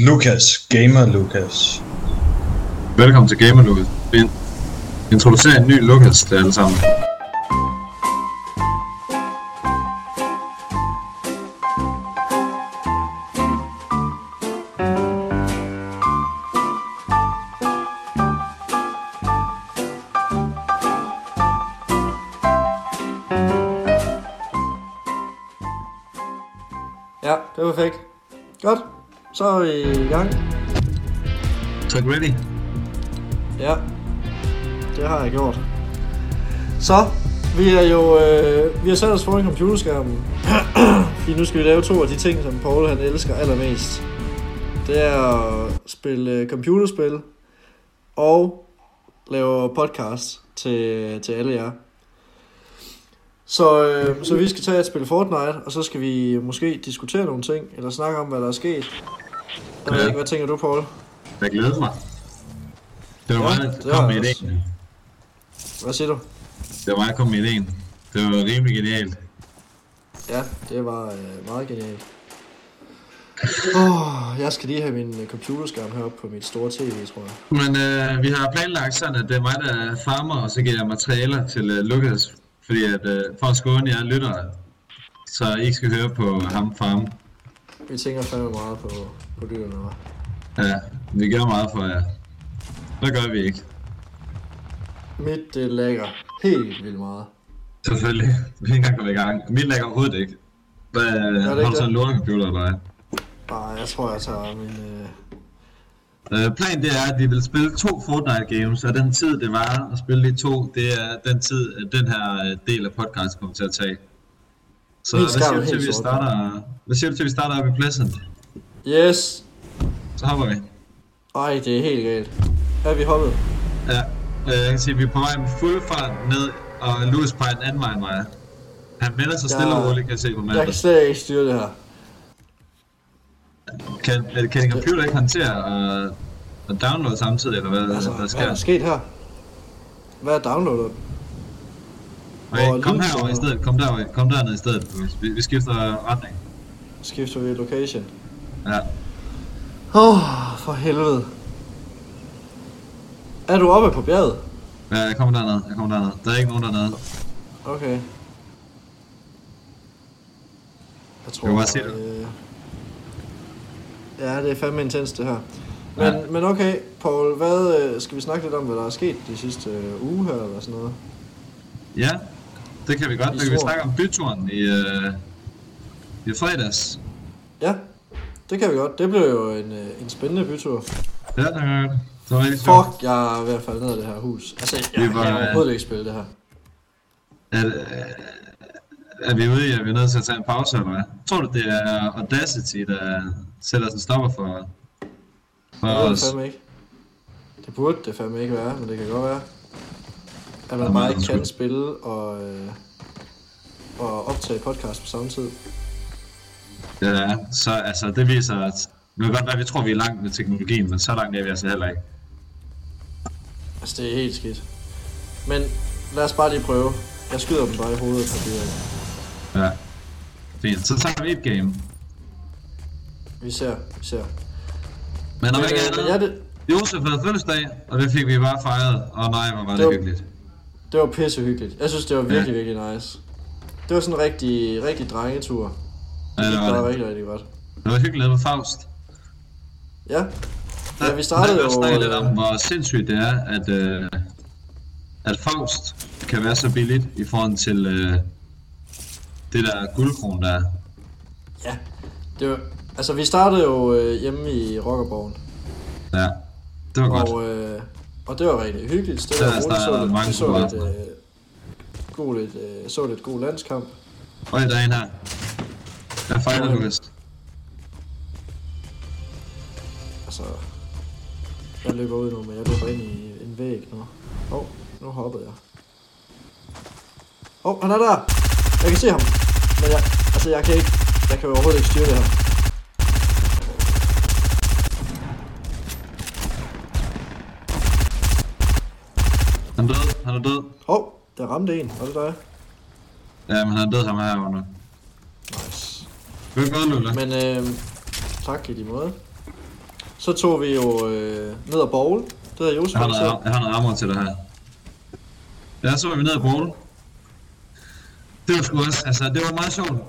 Lukas, Gamer Lukas. Velkommen til Gamer Lukas. Vi introducerer en ny Lukas til alle sammen. Så er vi i gang. Tak ready. Ja, det har jeg gjort. Så, vi er jo, øh, vi har sat os foran computerskærmen. Fordi nu skal vi lave to af de ting, som Paul han elsker allermest. Det er at spille øh, computerspil og lave podcast til, til alle jer. Så, øh, så vi skal tage et spil Fortnite, og så skal vi måske diskutere nogle ting, eller snakke om, hvad der er sket. Jeg ved ikke, hvad tænker du, Paul? Jeg glæder mig. Det var Ja, mig, der kom med ideen. Hvad siger du? Det var mig, der kom med ideen. Det var rimelig genialt. Ja, det var øh, meget genialt. Oh, jeg skal lige have min øh, computerskærm heroppe på mit store tv, tror jeg. Men øh, vi har planlagt sådan, at det er mig, der er farmer, og så giver jeg materialer til øh, Lukas. Fordi at, øh, for at skåne jer lyttere, så I ikke skal høre på ham farme. Vi tænker fandme meget på, på lytterne, hva'? Ja, vi gør meget for jer. Hvad gør vi ikke? Mit, det lægger helt vildt meget. Selvfølgelig. Vi kan ikke engang komme i gang. Mit lægger overhovedet ikke. Hvad, det har du det? en lortecomputer eller hvad? Nej, jeg tror, jeg tager min... Øh... Øh, planen det er, at vi vil spille to Fortnite games, og den tid det var at spille de to, det er den tid, at den her øh, del af podcast kommer til at tage. Så Min hvad siger, er du til, vi starter, hvad siger du til, vi starter op i Pleasant? Yes! Så hopper vi. Ej, det er helt galt. Er vi hoppet? Ja, øh, jeg kan sige, at vi er på vej med fuld fart ned, og Louis peger den anden vej end mig. Han vender sig stille og roligt, kan jeg se på Jeg kan slet ikke styre det her. Kan, kan din computer ikke håndtere at, at downloade samtidig, eller hvad, Altså, altså, hvad hvad sker? er der sket her? Hvad er downloadet? Hvor kom herover i stedet, kom derover, kom derned i stedet. Vi, vi skifter retning. Skifter vi location. Ja. Åh, oh, for helvede. Er du oppe på bjerget? Ja, jeg kommer derned, jeg kommer derned. Der er ikke nogen dernede. Okay. Jeg tror, bare se det. øh... Ja, det er fandme intens det her. Men, Ja. men okay, Paul, hvad, øh, skal vi snakke lidt om, hvad der er sket de sidste øh, uge her, eller sådan noget? Ja, det kan vi godt. Så kan vi snakke om byturen i, øh, i fredags. Ja, det kan vi godt. Det blev jo en, øh, en spændende bytur. Ja, det var godt. Det var rigtig. Fuck, jeg er ved at falde ned af det her hus. Altså, jeg, Vi jeg var, kan øh, overhovedet ikke spille det her. Er, er vi ude i, at vi er nødt til at tage en pause, eller hvad? Tror du, det er Audacity, der sætter os en stopper for, for Det det os? fandme ikke. Det burde det fandme ikke være, men det kan godt være. At man bare ikke kan spille og, øh, og optage podcast på samme tid. Ja, så altså, det viser, at det kan godt være, at vi tror, vi er langt med teknologien, men så langt er vi altså heller ikke. Altså, det er helt skidt. Men lad os bare lige prøve. Jeg skyder dem bare i hovedet det. Ja. Fint. Så tager vi et game. Vi ser, vi ser. Men om Men, ikke øh, andet, det, Josef havde fødselsdag, og det fik vi bare fejret. Og nej, hvor var det Det hyggeligt. Det var pisse hyggeligt. Jeg synes, det var virkelig, Ja. virkelig nice. Det var sådan en rigtig, rigtig drengetur. Ja, det Det var var det. rigtig, rigtig godt. Det var hyggeligt med Faust. Ja. Ja, vi startede jo... Snakke lidt om, hvor sindssygt det er, at, øh, at Faust kan være så billigt i forhold til øh, det der guldkron der er. Ja, det var, altså vi startede jo øh, hjemme i Rockerborgen, Ja, det var godt. og, øh, og det var rigtig hyggeligt. Det Der var er roligt, så lidt, vi så lidt, øh, god, lidt, øh, så lidt god landskamp. Øj, der er en her. Jeg fejler, Ja. Lukas. Altså, jeg løber ud nu, men jeg løber ind i en væg nu. Åh, oh, nu hoppede jeg. Åh, oh, han er der! Jeg kan se ham, men jeg, altså jeg kan ikke, jeg kan overhovedet ikke styre det her. Han er død, han er død. Åh, oh, der ramte en, var det dig? Ja, men han er død ham herunder. Nice. Det er godt, Lulla. Men øh, tak i lige måde. så tog vi jo øh, ned og bowl. Det havde Josef Jeg har noget, jeg har noget armor til dig her. Ja, så var vi nede og bowl. Det var sgu også, altså det var meget sjovt.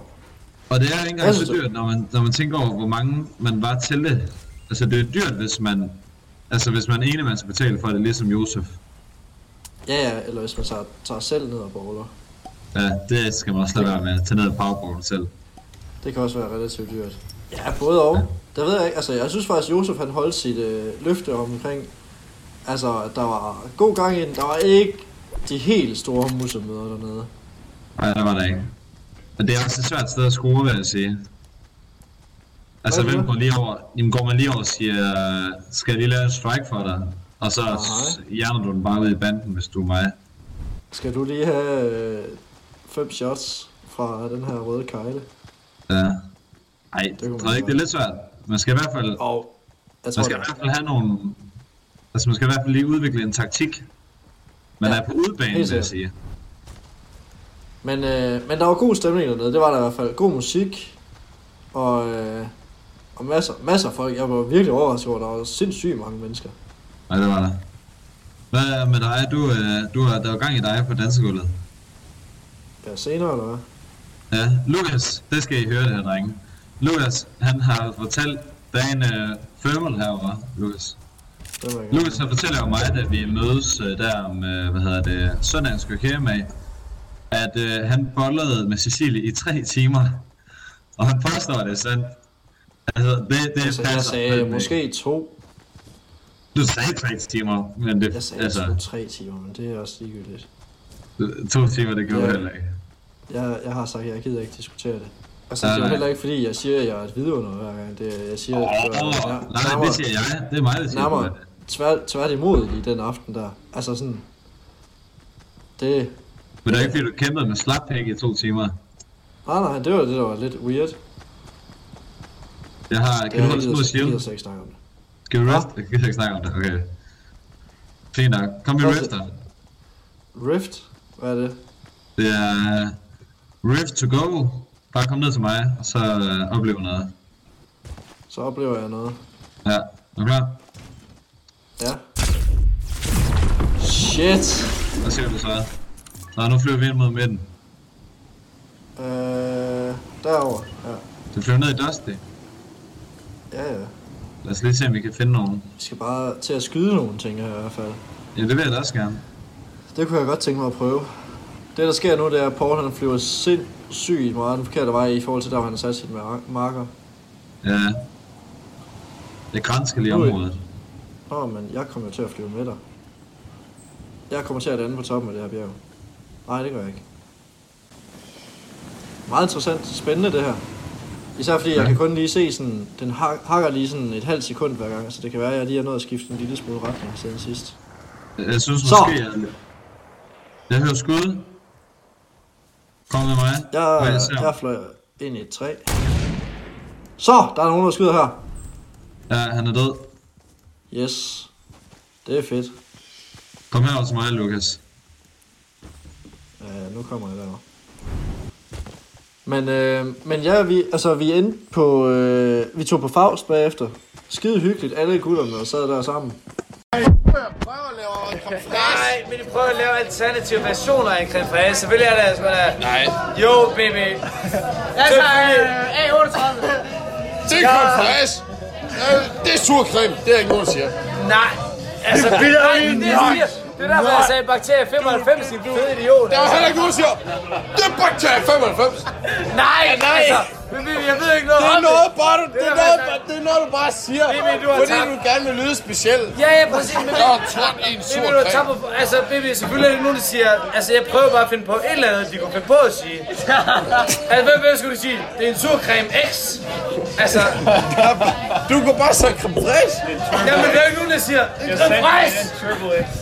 Og det er ikke engang så det. dyrt, når man, når man tænker over, hvor mange man var til det. Altså det er dyrt, hvis man, altså hvis man er enig, man skal betale for det, ligesom Josef. Ja, ja, eller hvis man tager, tager selv ned og bowler. Ja, det skal man også lade være med at tage ned og powerball selv. Det kan også være relativt dyrt. Ja, både og. Det ved jeg ikke. Altså, jeg synes faktisk, Josef han holdt sit øh, løfte omkring, altså, at der var god gang i den. Der var ikke de helt store musemøder dernede. Nej, der var der ikke. Men det er også et svært sted at score, vil jeg sige. Altså, det? hvem går lige over? Jamen, går man lige over og siger, skal jeg lige lave en strike for dig? Og så Nej. hjerner du den bare ud i banden, hvis du er mig. Skal du lige have øh, fem shots fra den her røde kejle? Ja. Ej, Det man tror ikke, det er lidt svært. Man skal i hvert fald, Og jeg tror, man skal i det hvert fald have nogle... Altså, man skal i hvert fald lige udvikle en taktik. Man Ja, er på udebane, helt vil jeg sige. Men, øh, men der var god stemning dernede, det var der i hvert fald. God musik, og, øh, og masser, masser af folk. Jeg var virkelig overrasket over, at der var sindssygt mange mennesker. Nej, det var der. Hvad er med dig? Du, øh, du er, der var gang i dig på dansegulvet. Ja, senere, eller hvad? Ja, Lukas, det skal I høre det her, drenge. Lukas, han har fortalt, der er en uh, thermal herovre, Lukas. Jeg. Lukas, han fortæller jo mig, da vi mødes uh, der om, uh, hvad hedder det, søndagen skal med, at uh, han bollede med Cecilie i tre timer. Og han påstår, at det er sandt. Altså, det, det Altså, jeg passer sagde fandme ikke. måske to. Du sagde tre timer, men det, Jeg sagde altså, tre timer, men det er også ligegyldigt. to timer, det gjorde Ja. heller ikke. Jeg, jeg har sagt, at jeg gider ikke diskutere det. Altså, Nej, det er jo nej. heller ikke fordi, jeg siger, at jeg er et vidunder hver gang. Det, jeg siger, at det Åh, var oh, nej, nærmere- det siger jeg. Det er mig, der siger nærmere det. tvær, tværtimod i den aften der. Altså sådan... Det... Men det er ikke fordi, du kæmpede med slappæk i to timer. Nej, nej, det var det, der var lidt weird. Jeg har, kan du holde små jeg shield? gider slet ikke snakke om det. Skal vi rest? Jeg kan ikke snakke om det, okay. Fint nok. Kom vi er rester. Rift? Hvad er det? Det er Rift to go. Bare kom ned til mig, og så øh, opleve noget. Så oplever jeg noget. Ja, er du klar? Ja. Shit! Hvad siger du så? Nå, nu flyver vi ind mod midten. Øh, derover. Ja. Du flyver ned i Dusty. Ja, ja. Lad os lige se, om vi kan finde nogen. Vi skal bare til at skyde nogle ting her i hvert fald. Ja, det vil jeg da også gerne. Det kunne jeg godt tænke mig at prøve. Det der sker nu, det er, at Paul han flyver sindssygt meget den forkerte vej i forhold til der, hvor han har sat sit mar- marker. Ja. Jeg grænsker lige er- området. Nå, men jeg kommer jo til at flyve med dig. Jeg kommer til at lande på toppen af det her bjerg. Nej, det gør jeg ikke. Meget interessant. Spændende det her. Især fordi jeg Ja. kan kun lige se sådan, den hak- hakker lige sådan et halvt sekund hver gang, så det kan være, at jeg lige har nået at skifte en lille smule retning siden sidst. Jeg synes Så. måske, at... Jeg hører skud. Kom med mig. Jeg, jeg ser. jeg fløj ind i et træ. Så, der er nogen, der skyder her. Ja, han er død. Yes. Det er fedt. Kom herover til mig, Lukas. Ja, nu kommer jeg derovre. Men, øh, men ja, vi, altså, vi endte på, øh, vi tog på Faust bagefter. Skide hyggeligt, alle gutterne sad der sammen. Nej, men I prøver at lave alternative versioner af en creme fraise. Selvfølgelig er det altså, man er... Nej. Jo, baby. Jeg tager A38. Det er creme fraiche. Øh, Det er sur creme. Det er ikke nogen, der siger. Nej. Altså, nej, det er jeg siger. Det er derfor, jeg sagde bakterie 95, din fede idiot. Der er heller ikke siger. Det er bakterie 95. Nej, nej. altså. Men baby, jeg ved ikke noget Det er om noget, bare, du, det, er noget, jeg det er noget, du bare siger. Baby, du har fordi tabt. du gerne vil lyde speciel. Ja, ja, præcis. Men Der er trådt i en sur Baby, du har creme. tabt på, altså baby, selvfølgelig er det nogen, der siger, altså jeg prøver bare at finde på et eller andet, de kunne finde på at sige. altså, hvad, hvad skulle du sige? Det er en surcreme X. Altså, Du kan bare sige creme fraiche. jamen der er ikke nogen, der siger, en creme fraise.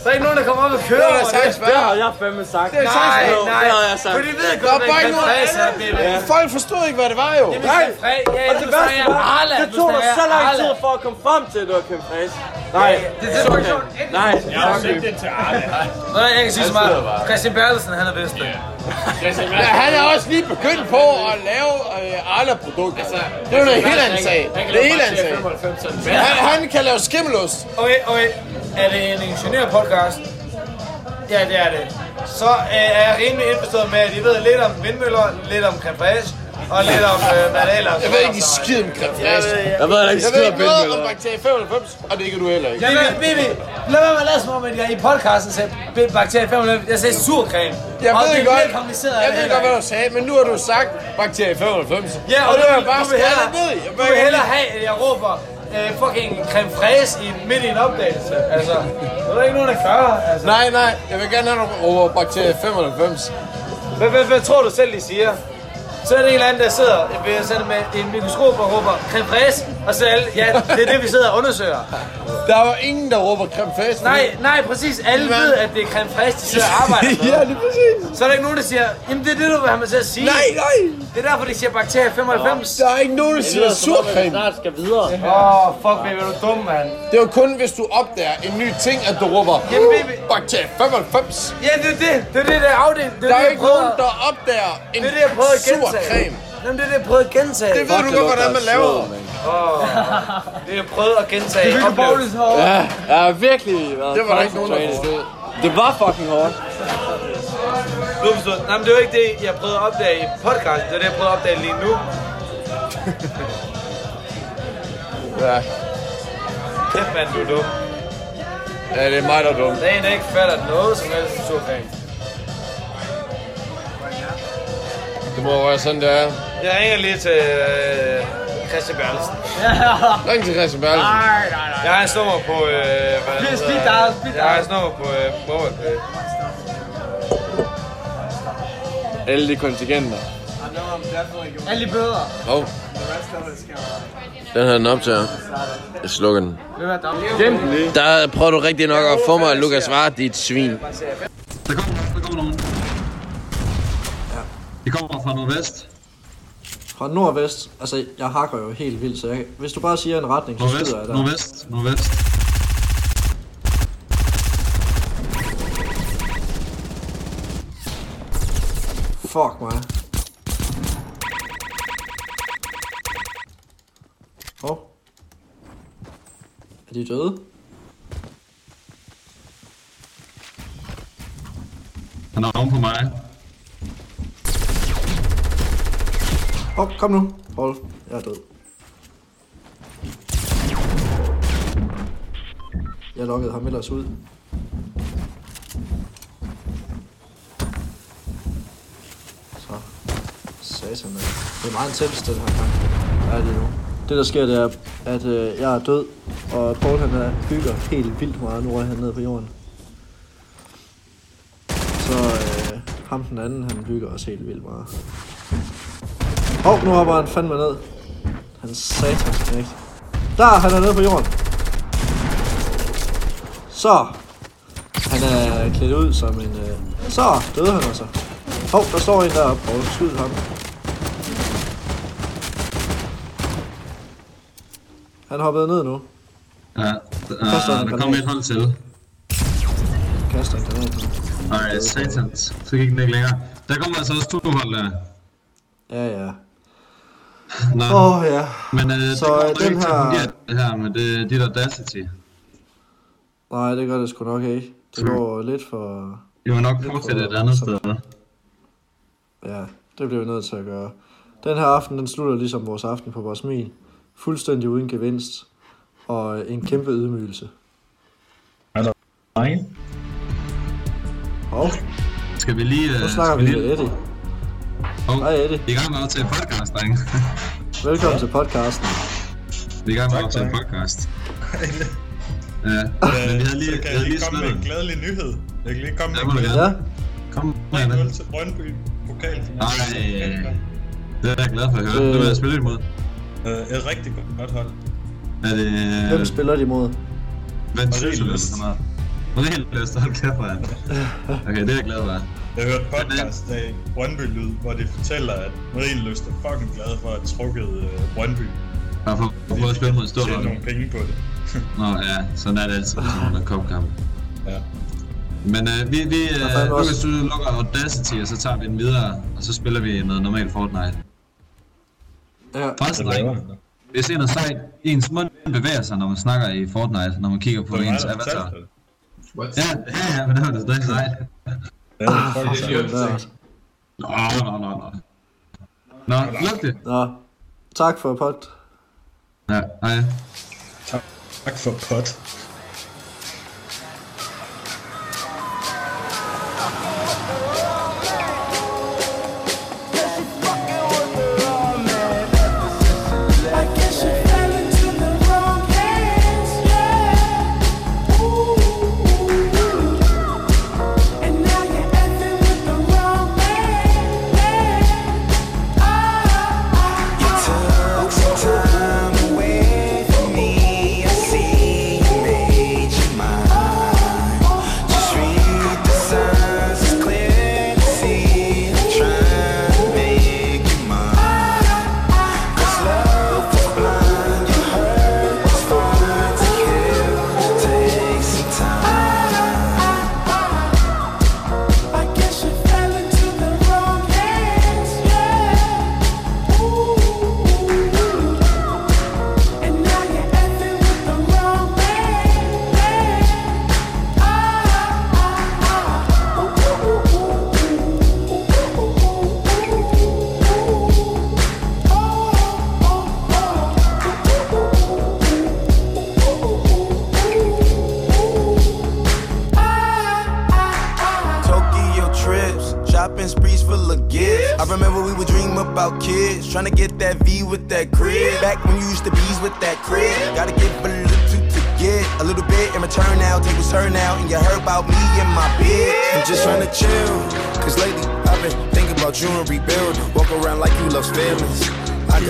Der er ikke nogen, der kommer op og kører Det er over det. være. jeg fandme sagt. Det er Nej, nej, det havde jeg sagt. for de ved godt, er hvad bare en ikke creme er, baby. Folk forstod ikke, hvad det var jo. Jamen, Nej. Ja, Og det værste var, det tog dig så lang tid for at komme frem til, at du var Kim Fræs. Nej, Det er okay. nej. Hvordan jeg kan sige så meget? Christian Bertelsen, han er vist det. Ja, han er også lige begyndt på at lave øh, Arla-produkter. Det er jo noget helt andet sag. Det er helt andet sag. Han, han kan lave skimmelost. Okay, okay. Er det en ingeniørpodcast? Ja, det er det. Så øh, er jeg rimelig indforstået med, at I ved lidt om vindmøller, lidt om creme og lidt om, øh, hvad det ellers Jeg ved ikke, de skid om creme fraiche. Jeg ved ikke, Jeg ved ikke noget om bakterie 95, og det kan du heller ikke. Bibi, Bibi, lad være med at lade som om, at jeg i podcasten sagde bakterie 500. Jeg sagde surcreme. Jeg ved det er godt, jeg ved godt, hvad du sagde, men nu har du sagt bakterie 95. Ja, og, og det du, var vil, bare du vil hellere, jeg jeg vil hellere have, at jeg råber øh, fucking creme fraiche i, midt i en opdagelse. Altså, det er der ikke nogen, der gør. Altså. Nej, nej, jeg vil gerne have, at du råber bakterie 95. Hvad, hvad, hvad tror du selv, de siger? Så er det en eller anden, der sidder ved sende med en mikroskop og råber creme og så er alle, ja, det er det, vi sidder og undersøger. Der var ingen, der råber creme fraiche. Nej, nej, præcis. Alle ved, at det er creme fraiche, de sidder og arbejder med. ja, lige præcis. Så er der ikke nogen, der siger, jamen det er det, du vil have mig til at sige. Nej, nej. Det er derfor, de siger bakterie 95. Der er ikke nogen, der siger surcreme. snart skal videre. Åh, oh, fuck, baby, er du dum, mand. Det er jo kun, hvis du opdager en ny ting, at du råber Jamen, baby. bakterie 95. Ja, det er det. Det er det, der er afdelt. Det er Der er det, jeg ikke prøver- nogen, der opdager en Det er det, jeg prøvede at sur gentage. creme. Jamen, det er det, jeg prøvede at gentage. Det ved du godt, hvordan man laver. Det er jeg prøvet at gentage. Det er Ja, jeg har virkelig været Det var der ikke nogen, der forstod. Det var fucking hårdt. Du har forstået. Nej, men det var ikke det, jeg prøvede at opdage i podcast. Det er det, jeg prøvede at opdage lige nu. Ja. Kæft, mand, du er dum. ja, det er mig, der er dum. Der er en, der ikke fatter noget som helst i surfang. Det må være sådan, det er. Jeg ringer lige til øh, Christian Bertelsen. Ring til Christian Bertelsen. Jeg har hans nummer på... Øh, hvad det Speed hedder. dial, speed Jeg har hans nummer på øh, MobilePay. Alle de kontingenter. Alle de bøder. Hov. Den her den optager. Jeg slukker den. Der prøver du rigtig nok at få mig, Lukas var dit svin. Der kommer, der kommer nogen. De kommer fra nordvest. Fra nordvest, altså jeg hakker jo helt vildt, så jeg, hvis du bare siger en retning, så Nordvest, skyder jeg der. nordvest, nordvest. Fuck mig. Åh. Oh. Er de døde? Han er oven på mig. Åh, oh, kom nu. Hold. Jeg er død. Jeg lukkede ham ellers ud. Så. Satan, man. Det er meget intens, den her kamp. Ja, det nu. Det der sker, det er, at øh, jeg er død, og Paul han er, bygger helt vildt meget. Nu er han nede på jorden. Så øh, ham den anden, han bygger også helt vildt meget. Oh, nu hopper han fandme ned. Han satans knægt. Der, han er nede på jorden. Så. Han er klædt ud som en... Øh... Så, døde han altså. Hov, der står en deroppe. Prøv at skyde ham. Han hoppede ned nu. Ja, der, Kaster han der granat. et hold til. Kaster en granat på. Ej, satans. Så gik den ikke længere. Der kommer altså også to hold der. Ja, ja. Nå, Åh, oh, ja. men øh, så, det kommer øh, nok den ikke til at her- fungere det her med det, dit Audacity. Nej, det gør det sgu nok ikke. Det går lidt for... Vi må nok fortsætte et andet sted. Ja, det bliver vi nødt til at gøre. Den her aften, den slutter ligesom vores aften på vores smil. Fuldstændig uden gevinst. Og en kæmpe ydmygelse. Nej. Og Skal vi lige... nu Øh, snakker skal vi lige... med Eddie. Oh, Hej Eddie. vi er i gang med at optage podcast, drenge. Velkommen til podcasten. vi er i gang med at Tak, optage podcast. Ja, men vi havde lige, så kan vi jeg havde lige lige komme med en glædelig nyhed. Jeg kan lige komme Ja, med må en glædelig. Ja, Kom med det. 0 til Brøndby pokal. Nej, det er jeg glad for at høre. Øh. Det vil jeg spille imod. Øh, et rigtig godt hold. Er det... hvem spiller de mod? Ventil Marie eller Lyst. sådan noget? Marie Lyst, hold kæft, mand. Okay, det er jeg glad for. Jeg hørte podcast af Brøndby Lyd, hvor de fortæller, at Marienlyst er fucking glad for at trukket uh, Brøndby. Bare for, for at spille mod Tjene Stålholm. nogle penge på det. Nå ja, sådan er det altid, sådan en kopkamp. Ja. Men øh, vi, vi er øh, Lukas, du lukker Audacity, og så tager vi den videre, og så spiller vi noget normalt Fortnite. Ja. Forresten, Det hvis en af sejt, ens mund bevæger sig, når man snakker i Fortnite, når man kigger på Det ens der avatar. det. Ja, ja, ja, men det var det stadig sejt. Ja, det er fucking sejt. Der. Nå, nå, nå, nå. Nå, luk det. Nå, tak for pot. Ja, hej. Tak for pot.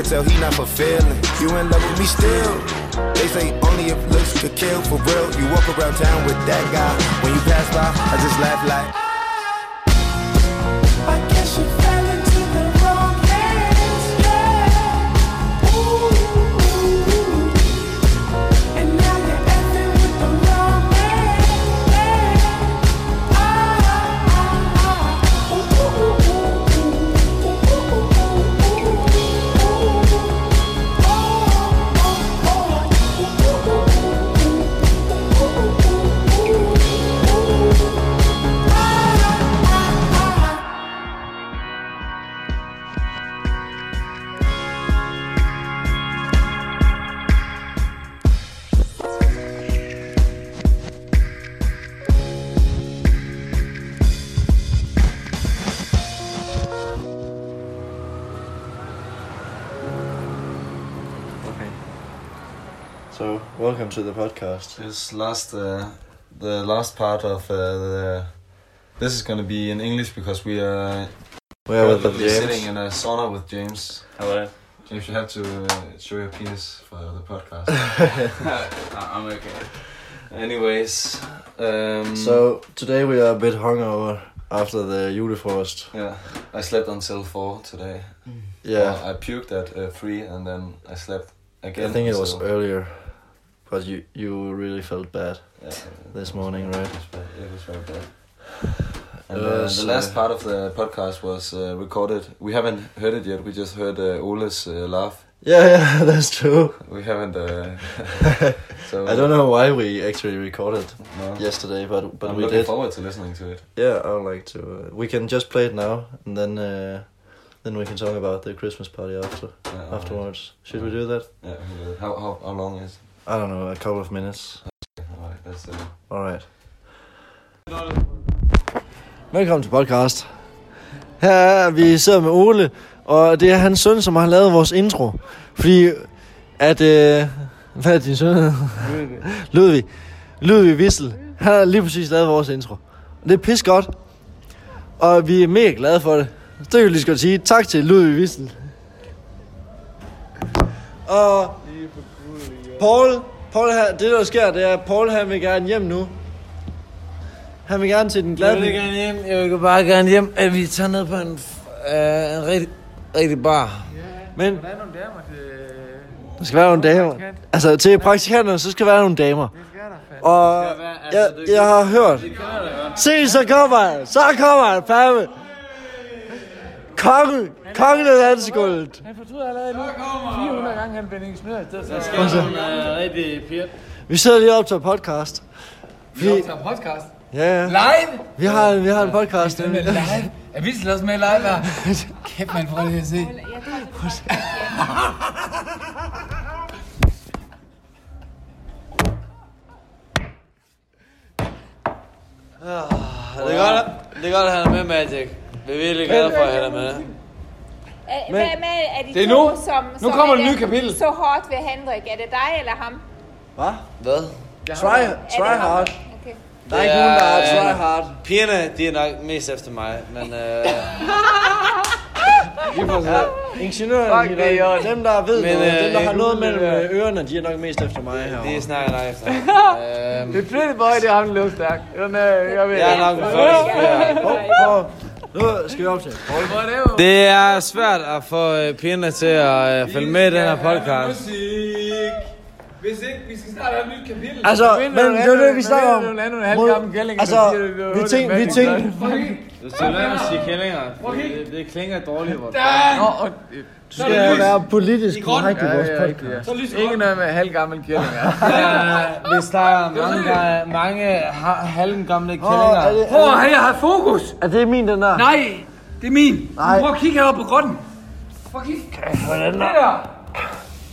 Tell he not fulfilling. You in love with me still. They say only if looks could kill for real. You walk around town with that guy. When you pass by, I just laugh like. To the podcast. This last, uh, the last part of uh, the. This is gonna be in English because we are We are with the currently sitting in a sauna with James. Hello. James, you have to uh, show your penis for the podcast. I'm okay. Anyways, um, So, today we are a bit hungover after the julefrokost. yeah, I slept until four today. Yeah, Well, I puked at uh, three and then I slept again. I think it was until- earlier. But you, you really felt bad Yeah, this morning, right? It was. It very bad. And uh, the last uh, part of the podcast was uh, recorded. We haven't heard it yet. We just heard uh, Ole's uh, laugh. Yeah, yeah, that's true. We haven't. Uh, so I don't know why we actually recorded No. yesterday, but but I'm we looking did. forward to listening to it. Yeah, I would like to. Uh, we can just play it now, and then uh, then we can talk about the Christmas party after Yeah, afterwards. Should we do that? Yeah. How, how how long is? I don't know, a couple of minutes. Alright, that's uh, All right. Velkommen til podcast. Her er vi sidder med Ole, og det er hans søn, som har lavet vores intro. Fordi at... Øh, hvad er din søn? hedder? Ludvig. Ludvig Wissel. Han har lige præcis lavet vores intro. Og det er pis godt. Og vi er mega glade for det. Så det kan vi lige godt sige. Tak til Ludvig Wissel. Og Paul, Paul her, det der sker, det er, at Paul han vil gerne hjem nu. Han vil gerne til den Jeg glade vil gerne hjem. Jeg vil bare gerne hjem, at vi tager ned på en, øh, en rigtig, rigtig bar. Men der skal være nogle damer. Altså til praktikanterne, så skal der være nogle damer. Og jeg, jeg har hørt. Se, så kommer han. Så kommer han, fandme. Kongen. Kongen af dansegulvet. Han fortryder allerede nu 400 gange, han Benning Smør. Det skal Prøv at se. være rigtig pjat. Vi sidder lige op til podcast. Vi, podcast. ja, ja. Live? Vi har, vi har en podcast. Med nemlig. live? Er vi også med live her? Kæft, man får det at se. Det er godt, det er godt, at han er med, Magic. Vi er virkelig glade for, at han er med. Er, hvad med, er de Det er to, nu. som, Nu som kommer er et nyt der kapitel. Så hårdt ved Henrik. Er det dig eller ham? Hvad? Hvad? Try, try hard. Okay. Der er ikke nogen, der er try hard. Pigerne, de er nok mest efter mig, men øh, Vi får se. Ingeniøren, Fuck, det er i de, orden. dem der ved Men, noget, øh, dem der har noget mellem øh, øh, ørerne, de er nok mest efter mig her. de snakker nok efter. Øhm, Det er pretty boy, det er ham, der løber stærkt. Den er, jeg ved jeg er nok den første. Prøv, prøv. Nu skal vi op til. Det er svært at få øh, pigerne til at øh, følge med i den her podcast. Musik. Hvis ikke, vi skal snart have et nyt kapitel. Altså, men det er det, vi snakker om. Er en halvgammel kælling, Altså, der siger, det er vi tænkte, vi tænkte, Du skal lade mig sige kællinger. Det, det klinger dårligt, hvor Nå, og, du skal være politisk korrekt i vores ja, ja, podcast. ja. Ingen af med halvgammel kælling. Ja, vi snakker om mange, der, mange ha- halvgamle kællinger. er det, Prøv at have fokus. er det min, den der? Nej, det er min. Nej. Prøv at kigge heroppe på grotten. Prøv at kigge. Hvordan Det der? der.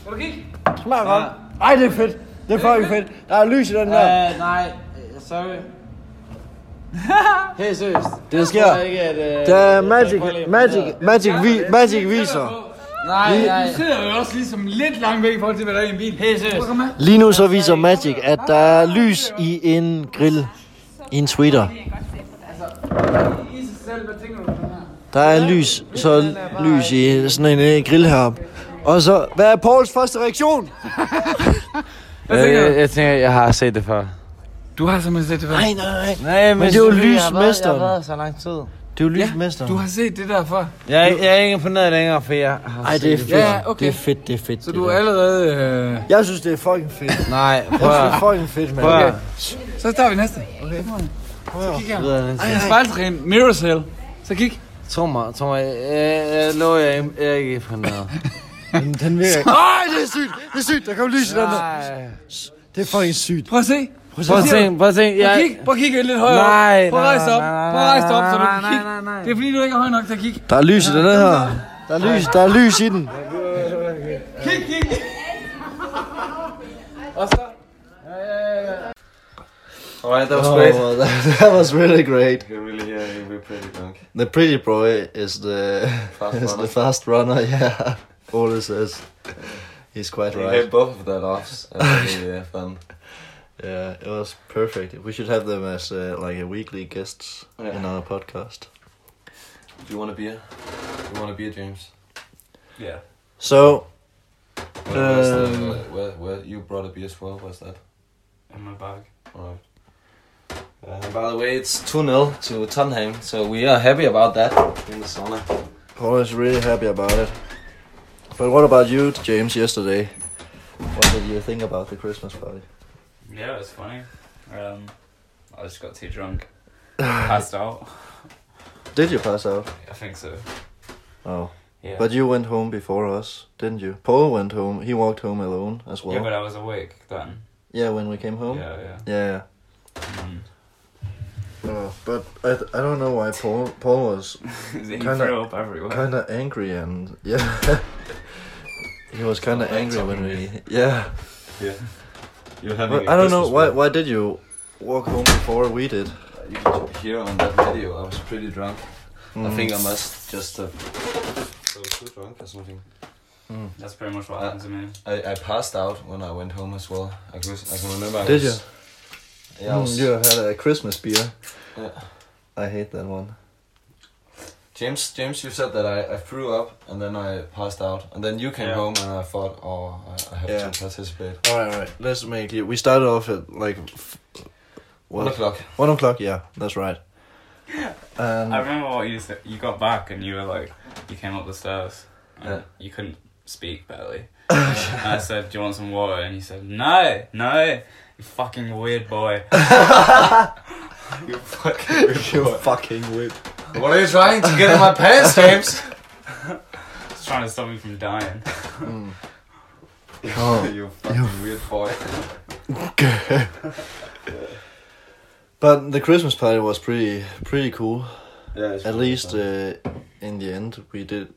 Kan du kigge? Smager godt. Ej, det er fedt. Det er fucking fedt. Der er lys i den der. Øh, nej, øh, sorry. Helt seriøst. Det sker. Jeg ikke, at, øh, Der er jeg magic, magic, magic, vi, magic viser. Nej, nej. Du sidder jo også ligesom lidt langt væk i forhold til, hvad der er i en bil. Helt seriøst. Lige nu så viser Magic, at der er lys i en grill. I en sweater. Der er lys, så lys i sådan en øh, grill heroppe. Og så, hvad er Pauls første reaktion? Hvad tænker du? Øh, jeg tænker, jeg har set det før. Du har simpelthen set det før. Nej, nej, nej. Nej, Men det er jo lysmesteren. Jeg har været så lang tid. Det er jo lysmesteren. Du har set det der før. Jeg, er- jeg er ikke imponeret længere, for jeg har Ej, det er fedt. Ja, okay. Det er fedt, det er fedt. Så du der. er allerede... Øh... Jeg synes, det er fucking fedt. Nej, prøv Jeg synes, det er fucking fedt, mand. Prøv at... Så tager vi næste. Okay. Så kig her. Ej, en spejltræn. Mirror cell. Så kig. Tro mig, tro mig. Jeg, jeg lover, jeg, er- jeg er ikke imponeret. Den, virker ikke. Ej, det er sygt. Det er sygt. Der kom lys i den der. Nej. Det er fucking sygt. Prøv at se. Prøv at tænke, prøv at tænke. Prøv at kigge. Prøv at kigge lidt højere. Nej, Prøv at rejse op. nej, Prøv at rejse op, så du kan kigge. Det er fordi, du ikke er høj nok til at kigge. Der er lys i den her. Der er lys, der er lys i den. Kig, kig. Og så... Alright, that was Oh, great. that, that was really great. You really hear you were pretty drunk. The pretty boy is the Fast is runner. the fast runner. Yeah, Ole says he's quite You right. hit both of that offs. That's really uh, fun. Yeah, it was perfect. We should have them as uh, like a weekly guests Yeah. in our podcast. Do you want to be a? Do you want to be a James? Yeah. So, Where, where's the, Um, where, where you brought a beer as well? Where's that? In my bag. Alright. Uh, by the way, it's 2 0 to Tottenham, so we are happy about that in the sauna. Paul is really happy about it. But what about you, James? Yesterday, what did you think about the Christmas party? Yeah, it was funny. Um, I just got too drunk. Passed out. Did you pass out? I think so. Oh. Yeah. But you went home before us, didn't you? Paul went home. He walked home alone as well. yeah, but I was awake then. Yeah, when we came home. Yeah, yeah. Yeah. Mm. Oh, but I, I don't know why Paul Paul was kind everywhere. kind of angry and yeah. he was kind of angry when we yeah. Yeah. You're having But a I don't know why party. why did you walk home before we did? You can hear on that video, I was pretty drunk. I Mm. think I must just have. I was too drunk or something. Mm. That's pretty much what Uh, happened to me. I, I passed out when I went home as well. I, was, I can remember. I Did was, you? Yeah, I was, Mm, you had a Christmas beer. Yeah. I hate that one. James, James, you said that I, I threw up and then I passed out, and then you came Yeah. home and I thought, oh, I, I have Yeah. to participate. All right, all right. Let's make it. We started off at like f- One o'clock. One o'clock. Yeah, that's right. And I remember what you said. You got back and you were like, you came up the stairs. And Yeah. You couldn't speak barely. and I said, "Do you want some water?" And he said, "No, no, you fucking weird boy." You fucking weird you fucking weird. What are you trying to get in my pants, James? He's trying to stop me from dying. Oh, you fucking weird boy. But the Christmas party was pretty pretty cool. Yeah, it's At pretty least uh, in the end, we did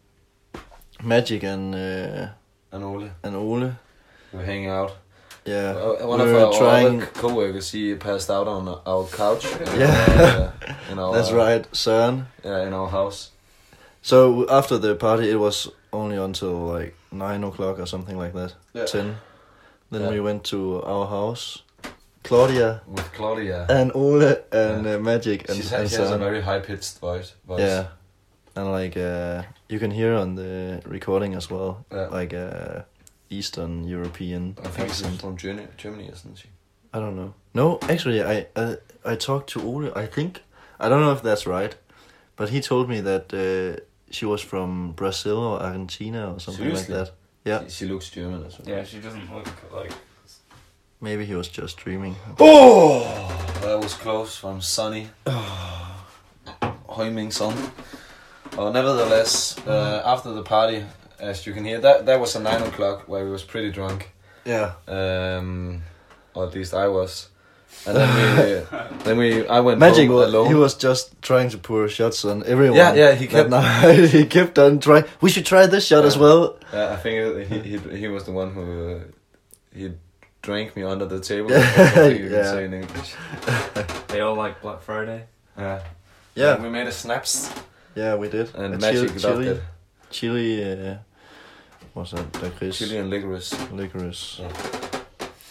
Magic and uh, And Ole. and Ole. We're hanging out. Yeah, Uh, one we of our trying. other co-workers, he passed out on our couch. Yeah. Uh, in our, That's right, Søren. Yeah, in our house. So after the party, it was only until like nine o'clock or something like that. Yeah. Ten. Then Yeah. we went to our house. Claudia With Claudia. and Ole and uh, Magic and, She's, and she has a very high-pitched voice. voice. Yeah, and like uh, you can hear on the recording as well, Yeah. like uh, Eastern European I think she's from Germany, Germany, isn't she? I don't know. No, actually, I uh, I talked to Ole. I think I don't know if that's right, but he told me that uh, she was from Brazil or Argentina or something Seriously? like that. Yeah, She, she looks German as well. Yeah, she doesn't look like. maybe he was just dreaming. Oh, that was close from Sonny. Heung-min Son. Oh, nevertheless, uh, after the party, as you can hear, that that was a nine o'clock where we was pretty drunk. Yeah, Um, or at least I was. And then we, then we, I went Magic home was alone. he was just trying to pour shots on everyone. Yeah, yeah, he kept- night. he kept on trying. We should try this shot as well. Yeah, I think he, he he was the one who uh, he drank me under the table. Yeah, you yeah. say in English. They all like Black Friday. Yeah. Yeah, And we made a snaps yeah, we did. and A Magic chili, loved chili, it. chili. Uh, what's that? Licorice. Chili and licorice. licorice. Yeah.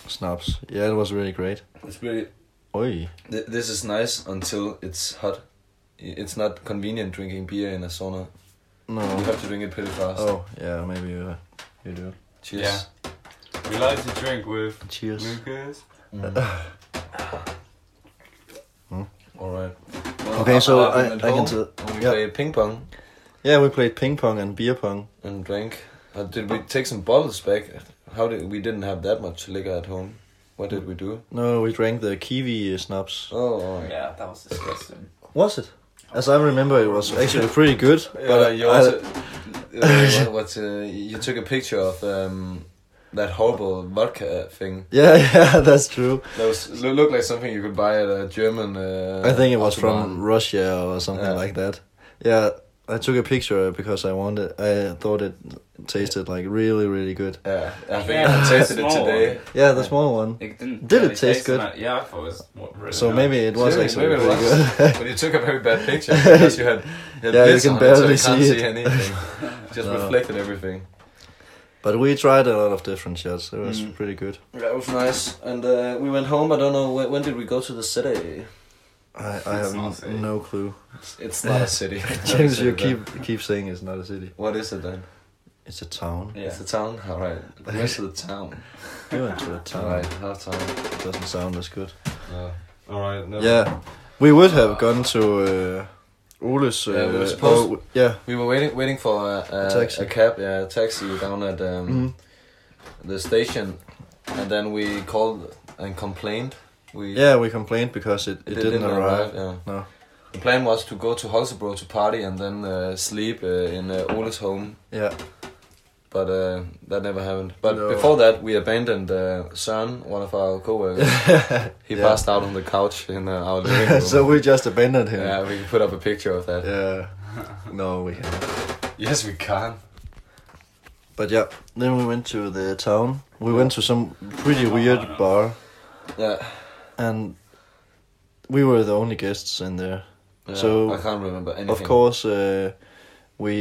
Snaps. Yeah, it was really great. It's really Oi. Th- this is nice until it's hot. It's not convenient drinking beer in a sauna. No. You have to drink it pretty fast. Oh, yeah, maybe you, uh, you do. Cheers. Yeah. We like to drink with Cheers. Lucas. Alright. Okay, so after I- we I can home, tell- We yeah. played ping pong Yeah, we played ping pong and beer pong. and drank. Uh, did we take some bottles back? How did we didn't have that much liquor at home? What did we do? No, we drank the kiwi uh, snaps. Oh, alright. Yeah, that was disgusting. Was it? As I remember, it was actually pretty good. But But uh, you I- also, uh, what, what, uh, you took a picture of um, that horrible vodka thing. yeah, yeah, that's true. That was lo- looked like something you could buy at a German. Uh, I think it was from Russia or something Yeah. like that. Yeah, I took a picture because I wanted. I thought it tasted like really, really good. Yeah, I think Yeah, I tasted it today. one. Yeah, the small one. It didn't Did it really taste good? that- Yeah, I thought it was what, really So nice. maybe it was Maybe- actually maybe it was. good. but you took a very bad picture because you had, you had Yeah, you can on barely it, so you can't see see, anything. Just No. reflected everything. but we tried a lot of different shots. It was Mm. pretty good. Yeah, it was nice. And uh, we went home. I don't know when, when did we go to the city. I, I have no clue. It's not a city. James, you keep keep saying it's not a city. What is it then? It's a town. Yeah. It's a town. All right. We went to the town. We went to a town. All right. Half town. It doesn't sound as good. No. All right. No. Yeah, we would have gone to uh, Ole's. Uh, Yeah, we were supposed- oh, yeah, We were waiting, waiting for a, a, A taxi. a cab, yeah, a taxi down at um, Mhm. the station, and then we called and complained. We yeah. We complained because it, it, it didn't, arrive. Yeah. No. The plan was to go to Holstebro to party and then uh, sleep uh, in uh, Ole's home, Yeah, but uh, that never happened. But No. before that, we abandoned uh, Søren, one of our coworkers. he Yeah. passed out on the couch in uh, our living room. so we just abandoned him. yeah, we can put up a picture of that. Yeah. No, we can't. Yes, we can. But yeah, then we went to the town. We went to some pretty weird bar, Yeah. And we were the only guests in there. yeah So, I can't remember anything. Of course, uh, we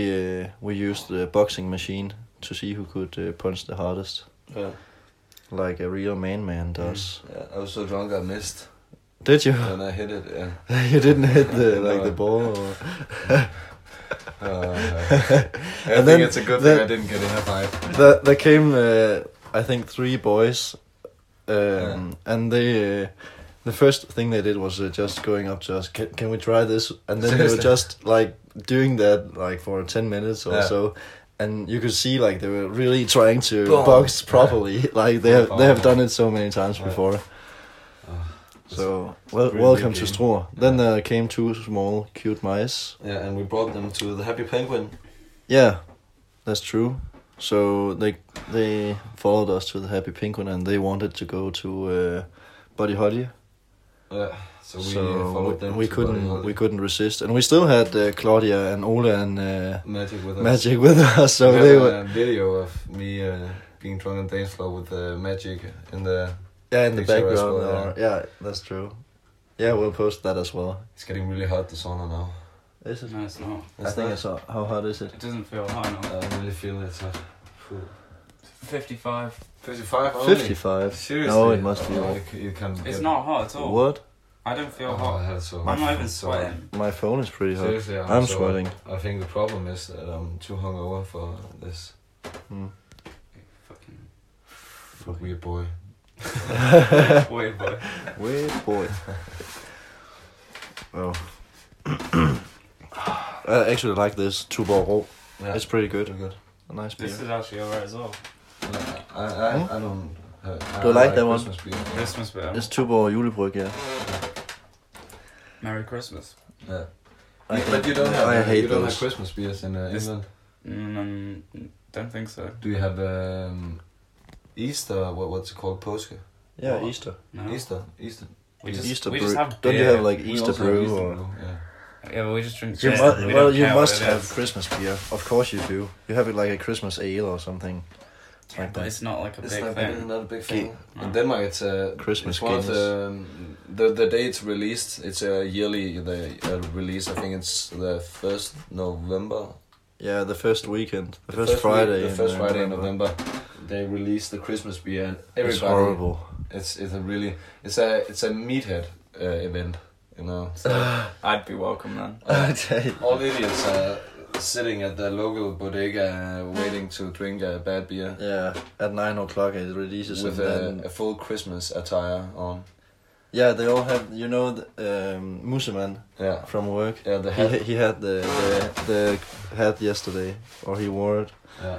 uh, we used the boxing machine to see who could uh, punch the hardest, Yeah. like a real man man does. Yeah, I was so drunk I missed. Did you? And I hit it, yeah. you didn't hit the like the ball. Or... Uh, I think then- it's a good thing I didn't get in a fight. the, there came, uh, I think, three boys, um, and they uh, the first thing they did was uh, just going up to us. Can, can we try this? And then they were just like doing that like for ten minutes or Yeah. so, and you could see like they were really trying to Boom. box properly. Like they have they have done it so many times Yeah. before. So well, welcome to. Struer. Then uh, came two small cute mice. Yeah, and we brought them to the Happy Penguin. Yeah, that's true. So they they followed us to the Happy Penguin, and they wanted to go to uh, Buddy Holly. Yeah, so we So uh, followed them. we couldn't we couldn't resist, and we still had uh, Claudia and Ole and uh, Magic with us. Magic with us. So we they were a video of me uh, being drunk on dance floor with uh, Magic in the yeah in the background. well, or- yeah. that's true. Yeah, we'll post that as well. It's getting really hot, the sauna now. Is it? No, it's not. I think it's uh, how hot is it? It doesn't feel hot enough. I don't really feel it's hot. 55. 55 only? 55. Seriously? No, it must be Oh, more. you, you can't It's get- not hot at all. What? I don't feel Oh, hot. I had so I'm not even so- sweating. My phone is pretty hot. Seriously, I'm, I'm so- sweating. I think the problem is that I'm too hungover for this. Hmm. Fucking Weird boy. weird boy. Weird boy. oh. I actually like this Tuborg Rå. Yeah. It's pretty good. Pretty good. A nice beer. This is actually alright as well. I, I, I don't. Uh, I Do you like that one? Christmas beer. Christmas beer. It's Tuborg julebryg, yeah. Merry Christmas. Yeah. I but you don't have. I uh, hate you don't those. have Christmas beers in uh, This- England. Mm, don't think so. Do you have um, Easter? What what's it called? Påske. Yeah, What? Easter. No. Easter. Easter. We just, Easter we brew. just have Don't you beer. have like We Easter also have brew Easter or? brew, Yeah. Yeah, but we just drink You beer. mu- We well, don't you care what must it have is. Christmas beer. Of course you do. You have it like a Christmas ale or something. Yeah, Like but that. it's not like a It's big not, thing. not a big Ge- thing. No. In Denmark, it's a Christmas It's one of Guinness. the, um, the the day it's released. It's a yearly the uh, release. I think it's the first November. Yeah, the first weekend, the, The first, week- Friday. the in, first uh, Friday in November. They release the Christmas beer, and It's horrible. It's it's a really it's a it's a meathead uh, event. You know, So I'd be welcome then. all idiots are sitting at the local bodega uh, waiting to drink a bad beer yeah, at nine o'clock it releases, with a, then a full Christmas attire on. yeah, they all have. You know, the, um, Museman Yeah, from work. yeah. The He hat. he had the, the the hat yesterday, or he wore it. Yeah.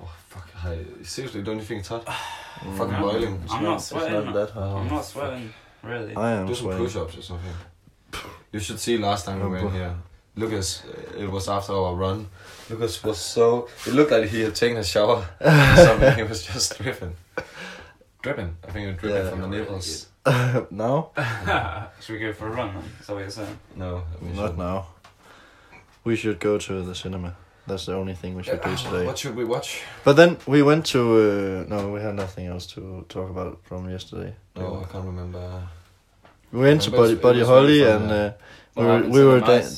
Oh fuck! I, seriously, don't you think it's hot? Mm. Fucking I'm- boiling. I'm not- not it's not that hot. I'm not sweating, really. I am Do some sweating. push-ups or something. You should see last time we were in here. Lucas, uh, it was after our run. Lucas was so. It looked like he had taken a shower. or something. He was just dripping. Dripping. I think it was dripping Yeah. from the nipples. No. Should we go for a run then? Is that what you're saying? No, we Not shouldn't. now. We should go to the cinema. That's the only thing we should do today. What should we watch? But then we went to. Uh, no, we had nothing else to talk about from yesterday. No, I can't remember. We went to But it's- Buddy, Buddy Holly really and fun, uh, we What were, we were the da-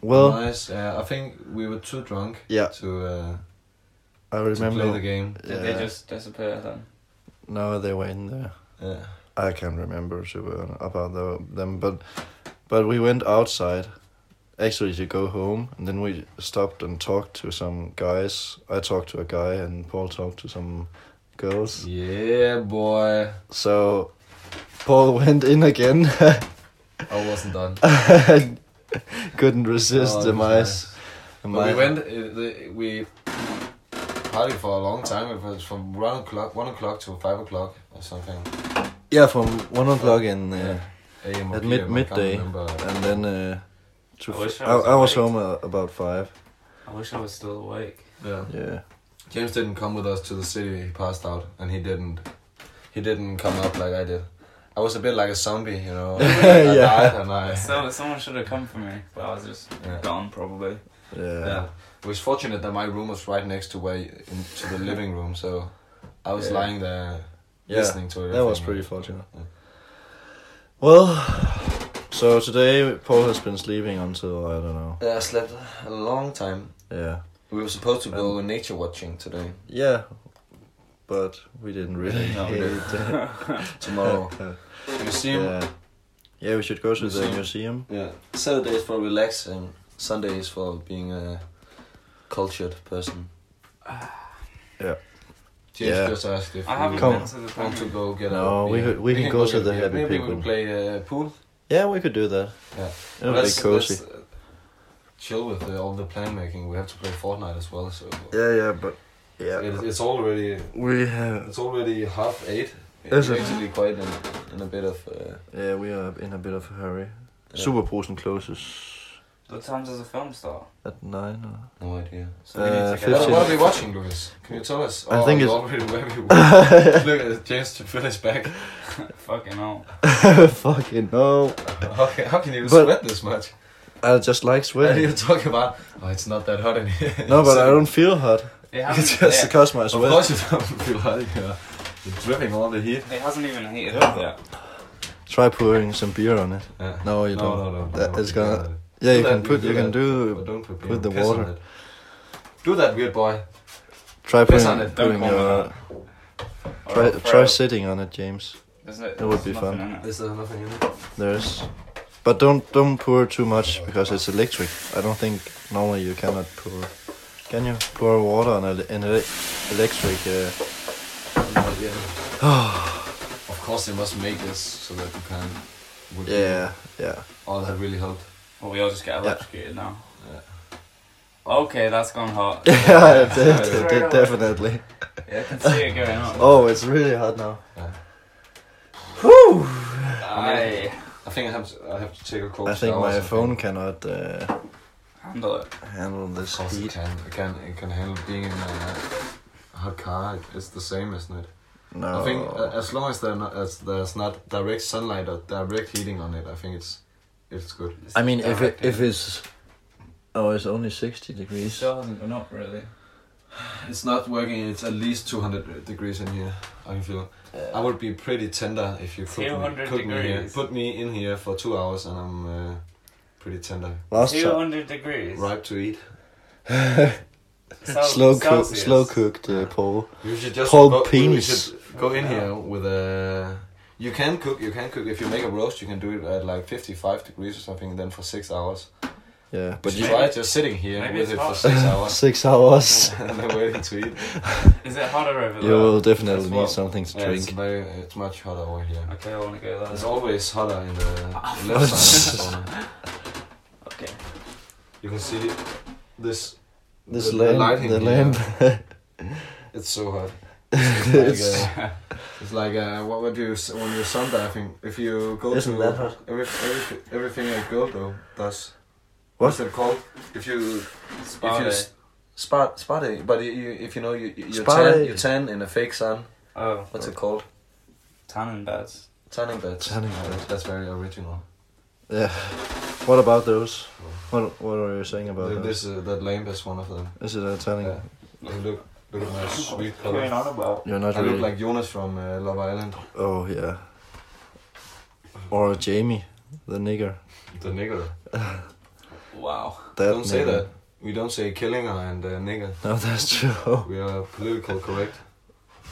well. nice. Uh, I think we were too drunk Yeah, to uh, I to remember. play the game. Did Yeah. they just disappear then? No, they were in there. Yeah. I can't remember to be about the, them, but but we went outside, actually to go home, and then we stopped and talked to some guys. I talked to a guy, and Paul talked to some girls. Yeah, boy. So Paul went in again. I wasn't done. Couldn't resist Oh, the mice. The But we mice- went. Uh, we partied for a long time. It was from one o'clock, one o'clock to five o'clock or something. Yeah, from one o'clock in uh, AM or at PM, mid midday, and then uh, to I f- wish I I, was I was home uh, about five. I wish I was still awake. Yeah. Yeah. James didn't come with us to the city. He passed out, and he didn't. He didn't come up like I did. I was a bit like a zombie, you know. I Yeah. died and I. So someone should have come for me, but I was just Yeah. gone probably. Yeah. Yeah. It was fortunate that my room was right next to way into the living room, so I was Yeah. lying there Yeah, listening to it. That was pretty fortunate. Well, so today Paul has been sleeping until I don't know. Yeah, I slept a long time. Yeah. We were supposed to go nature watching today. Yeah. But we didn't really. No, we didn't. Tomorrow. Museum. Yeah. Yeah, we should go to the Museum. museum. Yeah. Saturday is for relaxing. Sunday is for being a cultured person. Yeah. James Yeah. just asked if I haven't Come. been to the want to go get No, a we could- we can go to the beer. Happy Maybe we Penguin. can play uh, pool. Yeah, we could do that. Yeah. It'll be Let's- cozy. uh, chill with uh, all the plan making. We have to play Fortnite as well, so Yeah, yeah, but yeah, it, it's already we have. it's already half eight. It's it? actually quite in, in a bit of. Uh, Yeah, we are in a bit of a hurry. Yeah. Superposen closes What time does the film start? at nine. Or... no idea. So we need Uh, to get What, are we watching, Lucas? Can you tell us? I Oh, think you it's- already where we Look at James to fill his back. Fucking hell. Fucking no. How can, how can you But- sweat this much? I just like And sweating. you talk about, oh, it's not that hot in here. No, but I don't feel hot. It It's hasn't, Just it, because my Of course you don't feel hot. You're, you're dripping all the heat. it hasn't even heated up yet. Try pouring some beer on it. Yeah. No, you no, don't. no, no, That no, is gonna. no. Yeah, you can put. You can do. but don't put, beer. with the Piss on water. it. Do that, weird boy. Try Piss putting. on it, don't putting call me your. Try try sitting on it, James. There's no- It would be fun. in it. Is there nothing in it? There's. But don't don't pour too much because it's electric. I don't think normally you cannot pour. Can you pour water on an ele- electric? Uh, No idea. of course, they must make this so that you can. would you- yeah, yeah. Oh, that really helped. Well, we all just get Yeah. electrocuted now. Yeah. Okay, that's gone hot. Yeah, it did, it definitely. Yeah, I can see it going on. Oh, it's really hot now. Yeah. Whew. I I think I have to. I have to take a cold I think my phone cannot uh, handle it. handle this Of course it heat. can. It can. It can handle being in a hot car. It's the same, isn't it? No. I think uh, as long as there not, as there's not direct sunlight or direct heating on it, I think it's it's good. I mean, if it if it's oh, it's only sixty degrees. Still hasn't gone up really. It's not working. It's at least 200 degrees in here. I can feel. I would be pretty tender if you put me, put me here. Put me in here for two hours, and I'm uh, pretty tender, Last 200 degrees. ripe to eat. Cel- slow cook, Celsius. slow cooked uh, Paul. You should just Cold go, we- We penis. should go in here with a. You can cook. You can cook. If you make a roast, you can do it at like 55 degrees or something. And then for six hours. Yeah, But but you you try just sitting here maybe with it's it for hot. six hours six hours. and then waiting to eat. Is it hotter over there? You will definitely As need well? something to Yeah, it's drink. very. It's much hotter over here. Okay, I want to go there. It's always hotter in the left side of the sauna. Okay. You can see this. This the- the lamp, lighting the here. lamp. It's so hot. It's like, It's- uh, it's like uh, what would you s- when you're sunbathing? If you go Isn't to that hot? every, every, everything a girl do does. What's it called? If you Spa if you day. s- spa spa day, but you, you if you know you you you tan you tan in a fake sun. Oh, What's it called? tanning beds. Tanning beds. Tanning beds. That's very original. Yeah. What about those? What What are you saying about Th- those? This uh, that lamp is one of them. Is it a tanning? Yeah. Look look look at my sweet What are you color. on about? You're not I look like Jonas from uh, Love Island. Oh yeah. Or Jamie, the nigger. The nigger. Wow. That don't say nigger. that. We don't say killing and uh, nigger. No, that's true. We are political correct.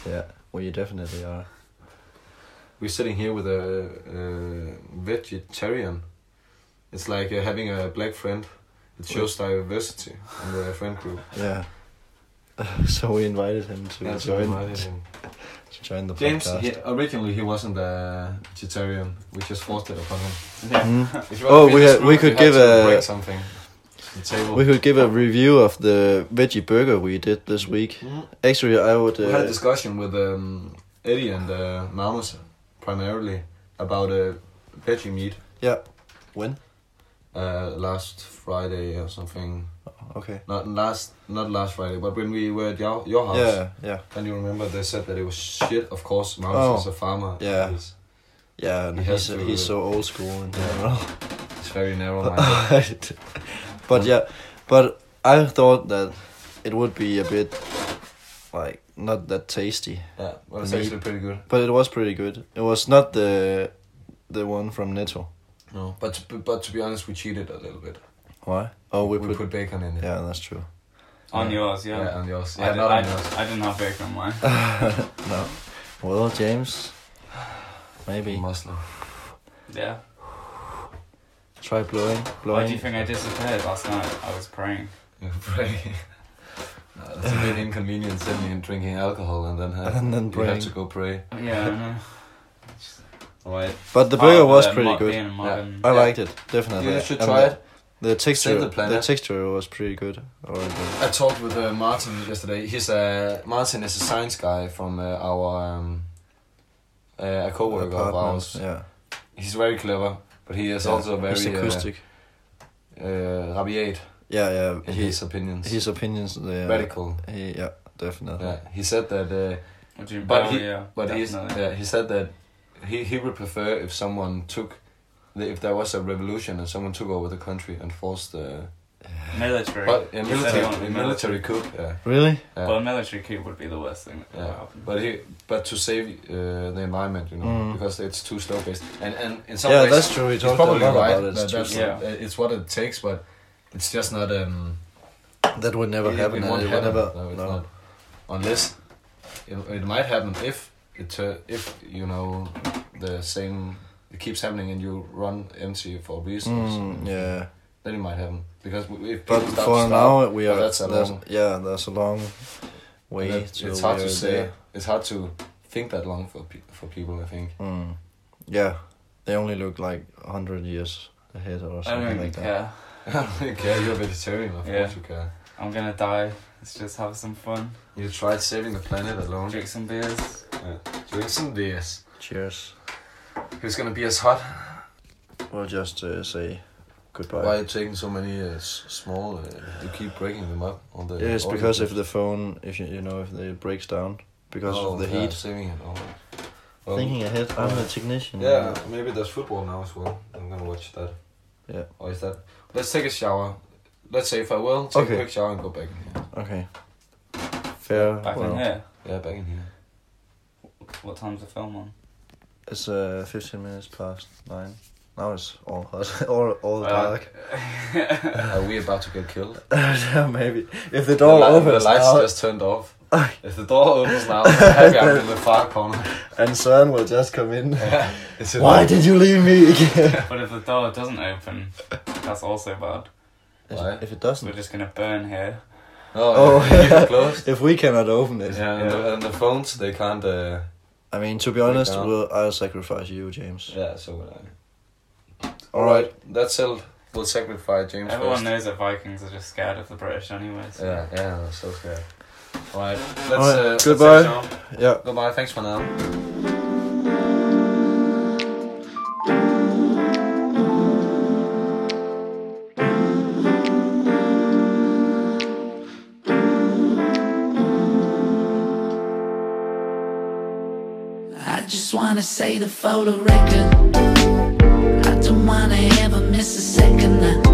Yeah, well, you definitely are. We're sitting here with a, uh vegetarian. It's like uh, having a black friend. It shows diversity in the friend group. Yeah. so we invited him to That's join why invited him. to join the James, podcast. he, originally he wasn't a vegetarian. We just forced it upon him. Mhm. If Oh, we in this had, we could you had give a something. table. we could give a review of the veggie burger we did this week. Mhm. Actually, I would. We had a Uh, discussion with um, Eddie and uh, Magnus primarily about uh, veggie meat. Yeah. When? Uh, last Friday or something. okay. Not last, not last Friday, but when we were at your, your house. Yeah, yeah, And you remember they said that it was shit. Of course, Magnus Oh. is a farmer. Yeah. He's, yeah. And He he's to- he's so old school general. he's very narrow-minded. but yeah, but I thought that it would be a bit like not that tasty, yeah, well, it's Meat. actually pretty good. but it was pretty good. It was not the the one from Netto. No, but to, but to be honest, we cheated a little bit. Why? Oh, we, We, put, put, bacon in it. Yeah, that's true. On yours, yeah. Yeah, on yours. I, Yeah, did, not I, on yours. I didn't have bacon on mine. no. Well, James, maybe Muslim. Yeah. try blowing. Why do you think I disappeared last night? I was praying. You pray. No, It's a bit inconvenient sitting and drinking alcohol and then have, uh, And then you have to go pray. Yeah, I know. Alright. But the Part burger was the pretty mo- good. being a modern- I Yeah. liked it definitely. You should try it. The texture, the the, texture was pretty good. Alright, I talked with uh, Martin yesterday. He's a Martin is a science guy from uh, our um, uh, a coworker of ours. Yeah, He's very clever, but he is Yeah, also very he's acoustic. Uh, uh, rabiate yeah, yeah. in he- his opinions. His opinions, they are Radical. He, yeah, definitely. Yeah, he said that. Uh, but he, yeah, but he's, yeah, he said that he he would prefer if someone took, if there was a revolution and someone took over the country and forced the. Military. But, yeah, He said he military, a military coup. Yeah. Really? Yeah. But a military coup would be the worst thing that could Yeah, happen. but he, but to save uh, the environment, you know, Mm. because it's too slow paced, and and in some Yeah, ways, that's true. We he's talked probably right. about it. It's that too that's slow. uh, it's what it takes, but it's just not. Um, That would never it, happen. It and won't would happen. never. no, it's no. not. Unless it, it might happen if it uh, if you know the same it keeps happening and you run empty for reasons. Mm, yeah. Then it might happen because w- if But people start for to now, we are. That's a there's- long. yeah, there's a long way that- to. it's hard to say. there. It's hard to think that long for pe- for people. I think. Mm. Yeah, they only look like hundred years ahead or I something don't even like that. care. I don't really care. You're a vegetarian, of Yeah. course you care. I'm gonna die. Let's just have some fun. You tried saving the planet alone. Drink some beers. Yeah. Drink some beers. Cheers. It's gonna be as hot. We'll just uh, say goodbye. Why are you taking so many uh, s- small? Uh, you keep breaking them up on the. Yeah, it's because clip. if the phone, if you you know, if it breaks down because Oh, of the yeah, heat. saving it. All right. Well, Thinking ahead, I'm a technician. Yeah, maybe there's football now as well. I'm gonna watch that. Yeah. Or is that? Let's take a shower. Let's say farewell. Take Okay. a quick shower and go back in here. Okay. Fair. Back well, in here. Yeah, back in here. What time's the film on? It's uh 15 minutes past nine. Now it's all hot, all all Well, dark. Are we about to get killed? yeah, maybe. If the door the, li- opens the lights now, just turned off. if the door opens now, I'm happy I'm in the far corner. and Søren will just come in. Is it Why on? did you leave me? Again? but if the door doesn't open, that's also bad. Why? if it doesn't. We're just gonna burn here. Oh, Oh, yeah, keep closed. if we cannot open it. Yeah, and, The, and the phones they can't. Uh, I mean, to be honest, down. we'll, I'll sacrifice you, James. yeah, so would I. All right, that's it. We'll sacrifice James Everyone first. knows that Vikings are just scared of the British anyway. So. Yeah, yeah, they're so scared. All right, let's. All right, uh, let's goodbye. take. Yeah. Goodbye. Thanks for now. Wanna say the photo record. I don't wanna ever miss a second. I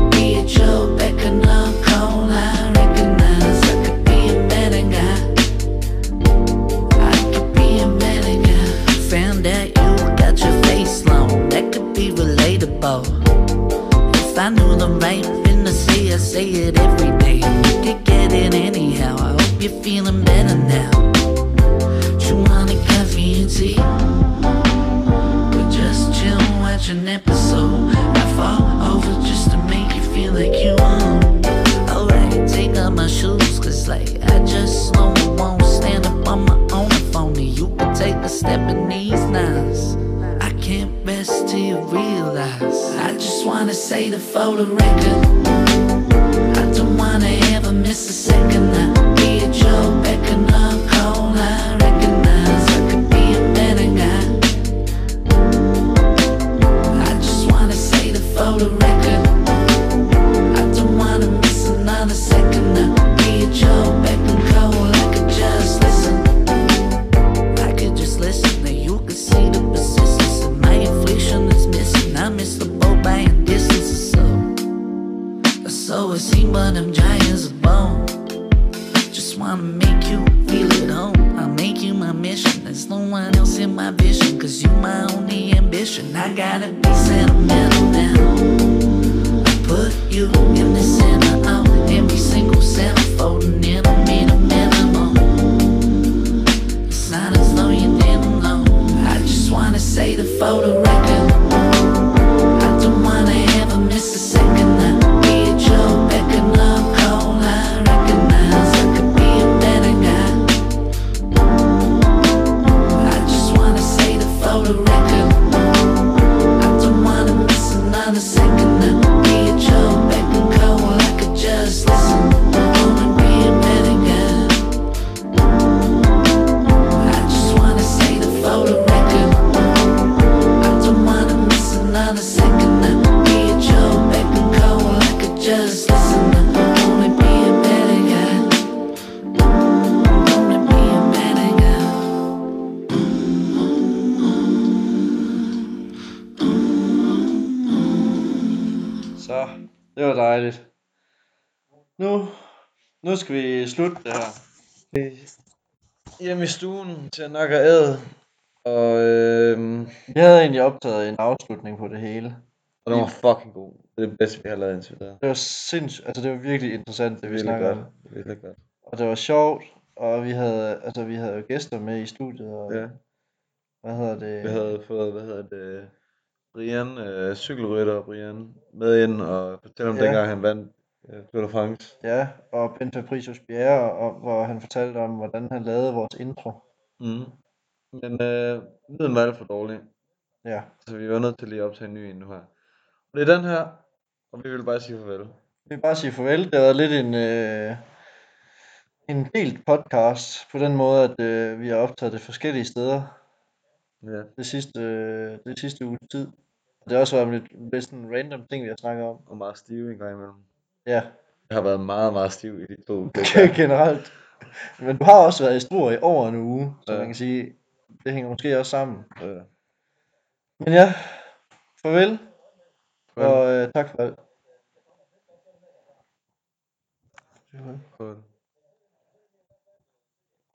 det var dejligt. Nu, nu skal vi slutte det her. Hjemme i stuen til at nakke æde. Og øh, vi havde egentlig optaget en afslutning på det hele. Og den var fucking god. Det er det bedste, vi har lavet indtil videre. Det var sindssygt, altså det var virkelig interessant, det vi Virkelig snakkede godt. om. Virkelig godt. Og det var sjovt, og vi havde, altså vi havde jo gæster med i studiet, og Ja. hvad hedder det? Vi havde fået, hvad hedder det, Brian, øh, cykelrytter Brian, med ind og fortælle om Ja. dengang han vandt øh, Tour de France. Ja, og Ben Fabricius Bjerre, og, hvor han fortalte om, hvordan han lavede vores intro. Mm. Men øh, lyden var alt for dårlig. Ja. Så vi var nødt til lige at optage en ny en nu her. Og det er den her, og vi vil bare sige farvel. Vi vil bare sige farvel. Det har været lidt en, øh, en delt podcast, på den måde, at øh, vi har optaget det forskellige steder. Ja. Det sidste, øh, det sidste uge tid. Det har også været lidt, lidt sådan random ting, vi har snakket om. Og meget stive en gang imellem. Ja. Jeg har været meget, meget stiv i de to Generelt. Men du har også været i Struer i over en uge, så Ja. man kan sige, det hænger måske også sammen. Ja. Men ja, farvel. Farvel. Og øh, tak for alt. Farvel.